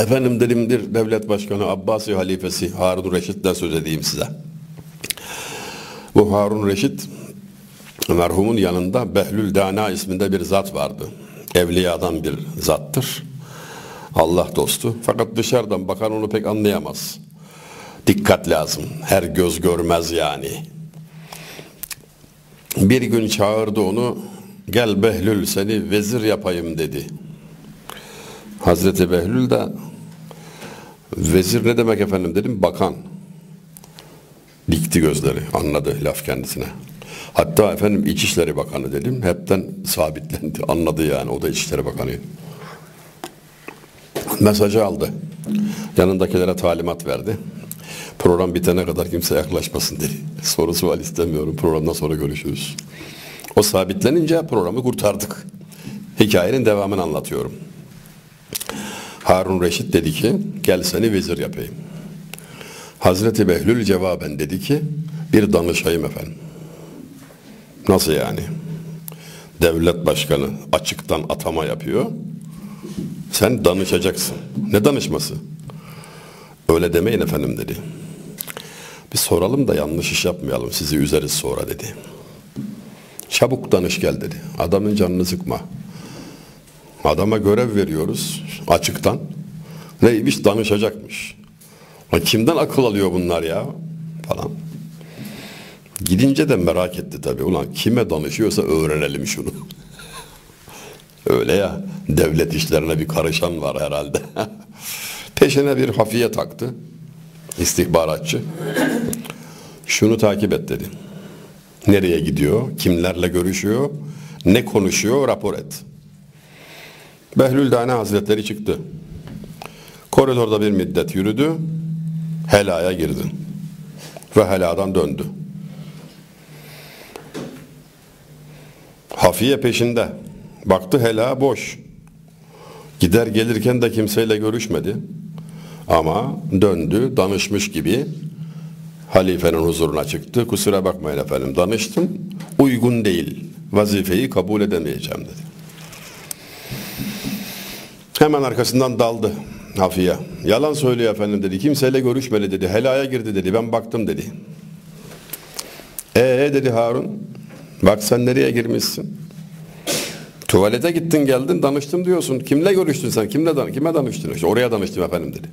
Efendim dedim bir devlet başkanı Abbasi halifesi Harun Reşit'ten söz edeyim size. Bu Harun Reşit merhumun yanında Behlül Dana isminde bir zat vardı. Evliyadan bir zattır. Allah dostu. Fakat dışarıdan bakan onu pek anlayamaz. Dikkat lazım. Her göz görmez yani. Bir gün çağırdı onu. Gel Behlül seni vezir yapayım dedi. Hazreti Behlül de vezir ne demek efendim dedim. Bakan. Dikti gözleri. Anladı laf kendisine. Hatta efendim İçişleri Bakanı dedim. Hepten sabitlendi. Anladı yani. O da İçişleri Bakanı. Mesajı aldı. Yanındakilere talimat verdi. Program bitene kadar kimse yaklaşmasın dedi. Soru sual istemiyorum. Programdan sonra görüşürüz. O sabitlenince programı kurtardık. Hikayenin devamını anlatıyorum. Harun Reşit dedi ki gel seni vezir yapayım. Hazreti Behlül cevaben dedi ki bir danışayım efendim. Nasıl yani? Devlet başkanı açıktan atama yapıyor. Sen danışacaksın. Ne danışması? Öyle demeyin efendim dedi. Bir soralım da yanlış iş yapmayalım. Sizi üzeriz sonra dedi. Çabuk danış gel dedi. Adamın canını sıkma. Adama görev veriyoruz açıktan. Neymiş danışacakmış. Lan kimden akıl alıyor bunlar ya? Falan. Gidince de merak etti tabii. Ulan kime danışıyorsa öğrenelim şunu. Öyle ya devlet işlerine bir karışan var herhalde. Peşine bir hafiye taktı. İstihbaratçı. Şunu takip et dedi. Nereye gidiyor? Kimlerle görüşüyor? Ne konuşuyor? Rapor et. Behlül Dane Hazretleri çıktı. Koridorda bir müddet yürüdü. Helaya girdi. Ve heladan döndü. Hafiye peşinde. Baktı hela boş. Gider gelirken de kimseyle görüşmedi. Ama döndü danışmış gibi halifenin huzuruna çıktı. Kusura bakmayın efendim danıştım. Uygun değil. Vazifeyi kabul edemeyeceğim dedi. Hemen arkasından daldı Hafiye. Yalan söylüyor efendim dedi. Kimseyle görüşmedi dedi. Helaya girdi dedi. Ben baktım dedi. Ee dedi Harun. Bak sen nereye girmişsin? Tuvalete gittin geldin danıştım diyorsun. Kimle görüştün sen? Kimle dan kime danıştın? İşte oraya danıştım efendim dedi.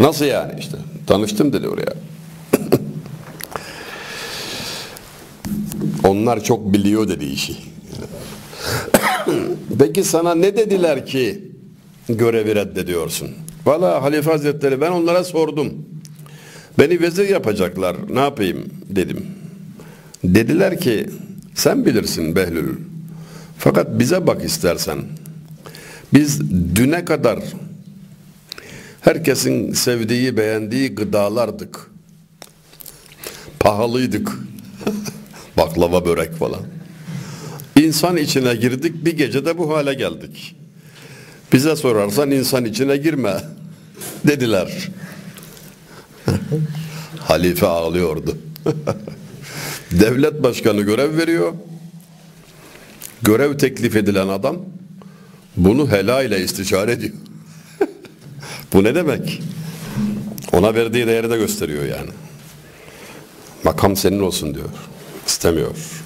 Nasıl yani işte? Danıştım dedi oraya. Onlar çok biliyor dedi işi. Peki sana ne dediler ki görevi reddediyorsun? Valla Halife Hazretleri ben onlara sordum. Beni vezir yapacaklar ne yapayım dedim. Dediler ki sen bilirsin Behlül. Fakat bize bak istersen. Biz düne kadar herkesin sevdiği beğendiği gıdalardık. Pahalıydık. Baklava börek falan. İnsan içine girdik bir gecede bu hale geldik. Bize sorarsan insan içine girme dediler. Halife ağlıyordu. Devlet başkanı görev veriyor. Görev teklif edilen adam bunu hela ile istişare ediyor. bu ne demek? Ona verdiği değeri de gösteriyor yani. Makam senin olsun diyor. İstemiyor.